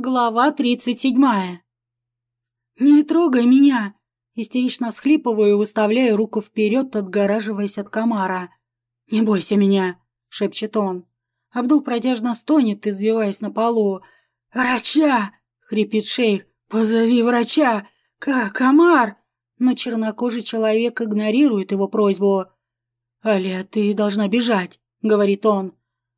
Глава тридцать седьмая. «Не трогай меня!» Истерично всхлипываю и выставляю руку вперед, отгораживаясь от комара. «Не бойся меня!» — шепчет он. Абдул протяжно стонет, извиваясь на полу. «Врача!» — хрипит шейх. «Позови врача! Как, комар!» Но чернокожий человек игнорирует его просьбу. «Аля, ты должна бежать», — говорит он.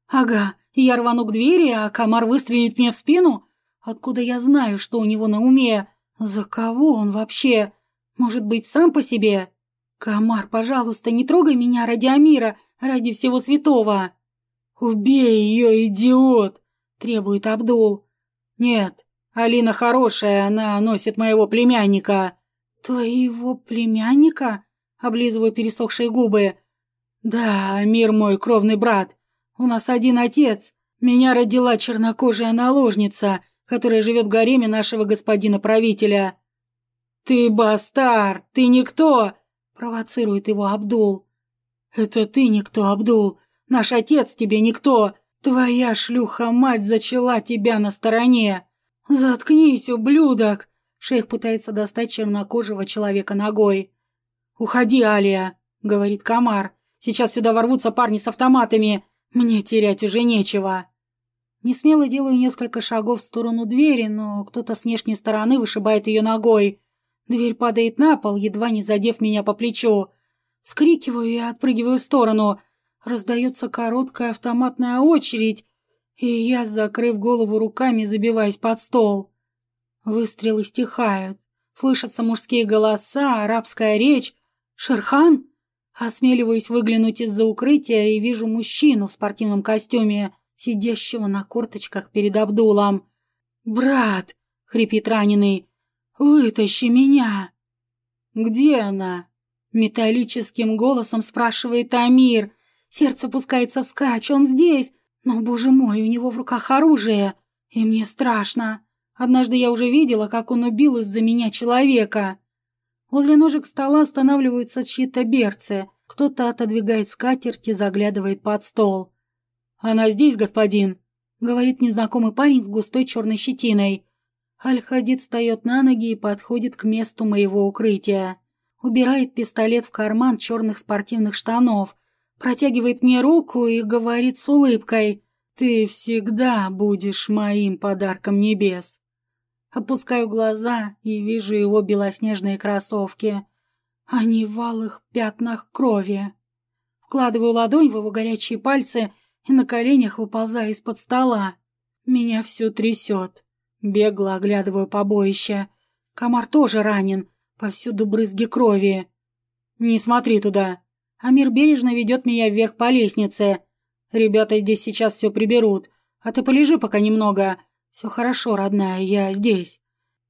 «Ага, я рвану к двери, а комар выстрелит мне в спину?» Откуда я знаю, что у него на уме? За кого он вообще? Может быть, сам по себе? Комар, пожалуйста, не трогай меня ради Амира, ради всего святого. Убей ее, идиот! Требует Абдул. Нет, Алина хорошая, она носит моего племянника. Твоего племянника? Облизываю пересохшие губы. Да, Амир мой кровный брат. У нас один отец. Меня родила чернокожая наложница, которая живет в гареме нашего господина правителя. «Ты бастард! Ты никто!» – провоцирует его Абдул. «Это ты никто, Абдул! Наш отец тебе никто! Твоя шлюха-мать зачала тебя на стороне! Заткнись, ублюдок!» Шейх пытается достать чернокожего человека ногой. «Уходи, Алия!» — говорит Камар. «Сейчас сюда ворвутся парни с автоматами. Мне терять уже нечего». Несмело делаю несколько шагов в сторону двери, но кто-то с внешней стороны вышибает ее ногой. Дверь падает на пол, едва не задев меня по плечу. Скрикиваю и отпрыгиваю в сторону. Раздается короткая автоматная очередь, и я, закрыв голову руками, забиваюсь под стол. Выстрелы стихают. Слышатся мужские голоса, арабская речь. «Шерхан?» Осмеливаюсь выглянуть из-за укрытия и вижу мужчину в спортивном костюме сидящего на корточках перед Абдулом. «Брат!» — хрипит раненый. «Вытащи меня!» «Где она?» — металлическим голосом спрашивает Амир. Сердце пускается вскачь, он здесь. Но, боже мой, у него в руках оружие. И мне страшно. Однажды я уже видела, как он убил из-за меня человека. Возле ножек стола останавливаются чьи-то берцы. Кто-то отодвигает скатерть и заглядывает под стол. «Она здесь, господин», — говорит незнакомый парень с густой черной щетиной. Аль-Хадид встает на ноги и подходит к месту моего укрытия. Убирает пистолет в карман черных спортивных штанов, протягивает мне руку и говорит с улыбкой «Ты всегда будешь моим подарком небес». Опускаю глаза и вижу его белоснежные кроссовки. Они в алых пятнах крови. Вкладываю ладонь в его горячие пальцы и на коленях выползаю из-под стола. Меня все трясет. Бегло оглядываю побоище. Комар тоже ранен, повсюду брызги крови. «Не смотри туда!» Амир бережно ведет меня вверх по лестнице. «Ребята здесь сейчас все приберут, а ты полежи пока немного. Все хорошо, родная, я здесь».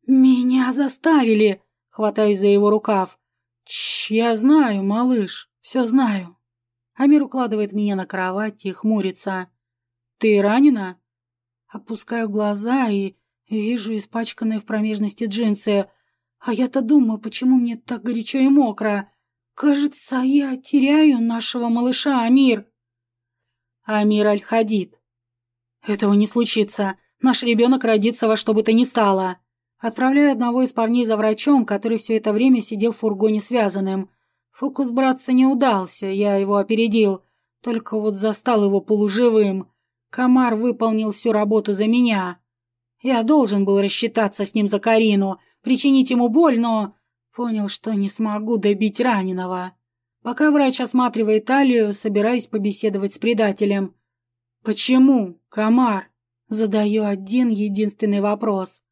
«Меня заставили!» Хватаюсь за его рукав. «Чш, я знаю, малыш, все знаю». Амир укладывает меня на кровать и хмурится. «Ты ранена?» Опускаю глаза и вижу испачканные в промежности джинсы. А я-то думаю, почему мне так горячо и мокро. Кажется, я теряю нашего малыша Амир. Амир Аль-Хадид. Этого не случится. Наш ребенок родится во что бы то ни стало. Отправляю одного из парней за врачом, который все это время сидел в фургоне связанным. Фокус братца не удался, я его опередил, только вот застал его полуживым. Комар выполнил всю работу за меня. Я должен был рассчитаться с ним за Карину, причинить ему боль, но понял, что не смогу добить раненого. Пока врач осматривает талию, собираюсь побеседовать с предателем. «Почему, Комар?» Задаю один единственный вопрос.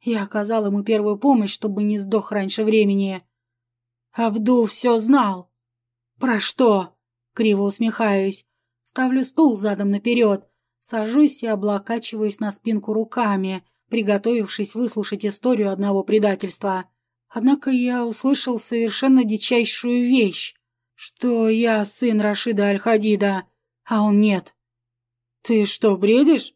Я оказал ему первую помощь, чтобы не сдох раньше времени. Абдул все знал. Про что? Криво усмехаюсь. Ставлю стул задом наперед. Сажусь и облокачиваюсь на спинку руками, приготовившись выслушать историю одного предательства. Однако я услышал совершенно дичайшую вещь, что я сын Рашида Аль-Хадида, а он нет. Ты что, бредишь?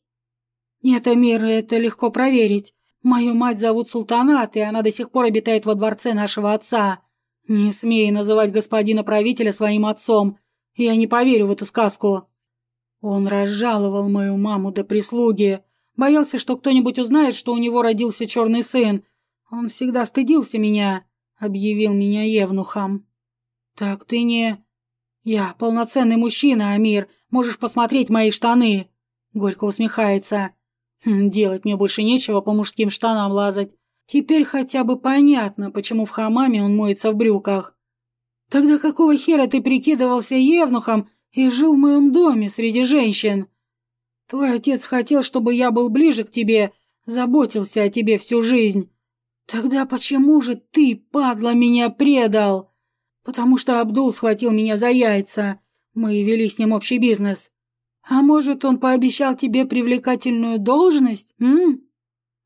Нет, Амир, это легко проверить. Мою мать зовут Султанат, и она до сих пор обитает во дворце нашего отца. «Не смей называть господина правителя своим отцом. Я не поверю в эту сказку». Он разжаловал мою маму до прислуги. Боялся, что кто-нибудь узнает, что у него родился черный сын. Он всегда стыдился меня, объявил меня евнухом. Так ты не... Я полноценный мужчина, Амир. Можешь посмотреть мои штаны. Горько усмехается. Хм, делать мне больше нечего по мужским штанам лазать. Теперь хотя бы понятно, почему в хамаме он моется в брюках. Тогда какого хера ты прикидывался евнухом и жил в моем доме среди женщин? Твой отец хотел, чтобы я был ближе к тебе, заботился о тебе всю жизнь. Тогда почему же ты, падла, меня предал? Потому что Абдул схватил меня за яйца. Мы вели с ним общий бизнес. А может, он пообещал тебе привлекательную должность, м?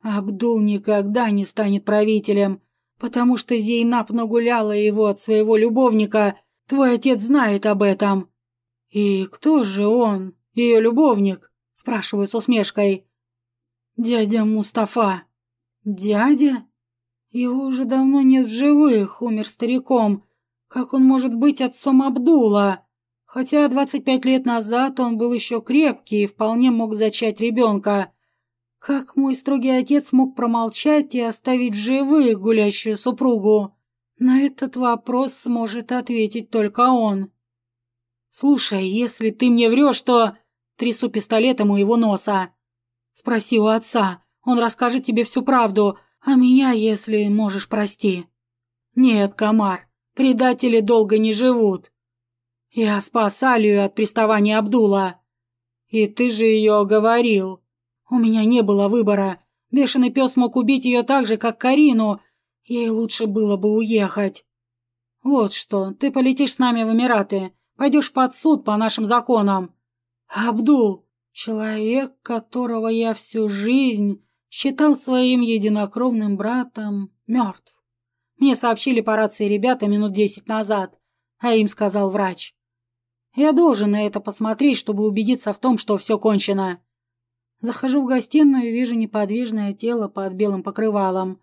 Абдул никогда не станет правителем, потому что Зейнаб нагуляла его от своего любовника. Твой отец знает об этом. И кто же он, ее любовник? Спрашиваю с усмешкой. Дядя Мустафа. Дядя? Его уже давно нет в живых, умер стариком. Как он может быть отцом Абдула? Хотя 25 лет назад он был еще крепкий и вполне мог зачать ребенка. Как мой строгий отец мог промолчать и оставить в живых гулящую супругу? На этот вопрос сможет ответить только он. «Слушай, если ты мне врешь, то...» Трясу пистолетом у его носа. «Спроси у отца, он расскажет тебе всю правду, а меня, если можешь, прости». «Нет, комар, предатели долго не живут. Я спас Алию от приставания Абдула. И ты же ее оговорил. У меня не было выбора. Бешеный пес мог убить ее так же, как Карину. Ей лучше было бы уехать. Вот что, ты полетишь с нами в Эмираты. Пойдешь под суд по нашим законам. Абдул, человек, которого я всю жизнь считал своим единокровным братом, мертв. Мне сообщили по рации ребята минут десять назад, а им сказал врач. Я должен на это посмотреть, чтобы убедиться в том, что все кончено. Захожу в гостиную и вижу неподвижное тело под белым покрывалом.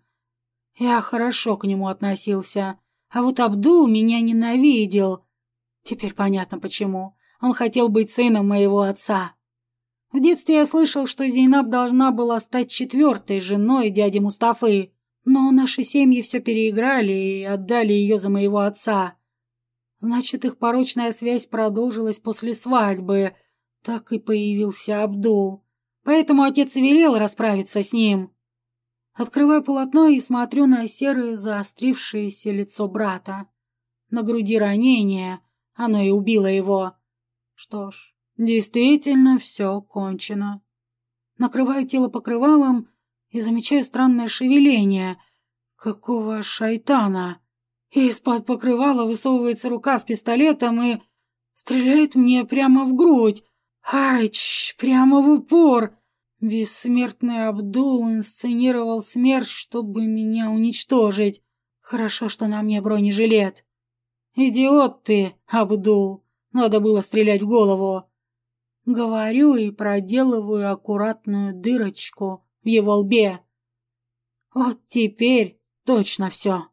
Я хорошо к нему относился, а вот Абдул меня ненавидел. Теперь понятно почему. Он хотел быть сыном моего отца. В детстве я слышал, что Зейнаб должна была стать четвертой женой дяди Мустафы, но наши семьи все переиграли и отдали ее за моего отца. Значит, их порочная связь продолжилась после свадьбы. Так и появился Абдул. Поэтому отец велел расправиться с ним. Открываю полотно и смотрю на серое заострившееся лицо брата. На груди ранение, оно и убило его. Что ж, действительно все кончено. Накрываю тело покрывалом и замечаю странное шевеление. Какого шайтана? Из-под покрывала высовывается рука с пистолетом и стреляет мне прямо в грудь. Айч, прямо в упор. Бессмертный Абдул инсценировал смерть, чтобы меня уничтожить. Хорошо, что на мне бронежилет. Идиот ты, Абдул. Надо было стрелять в голову. Говорю и проделываю аккуратную дырочку в его лбе. Вот теперь точно все.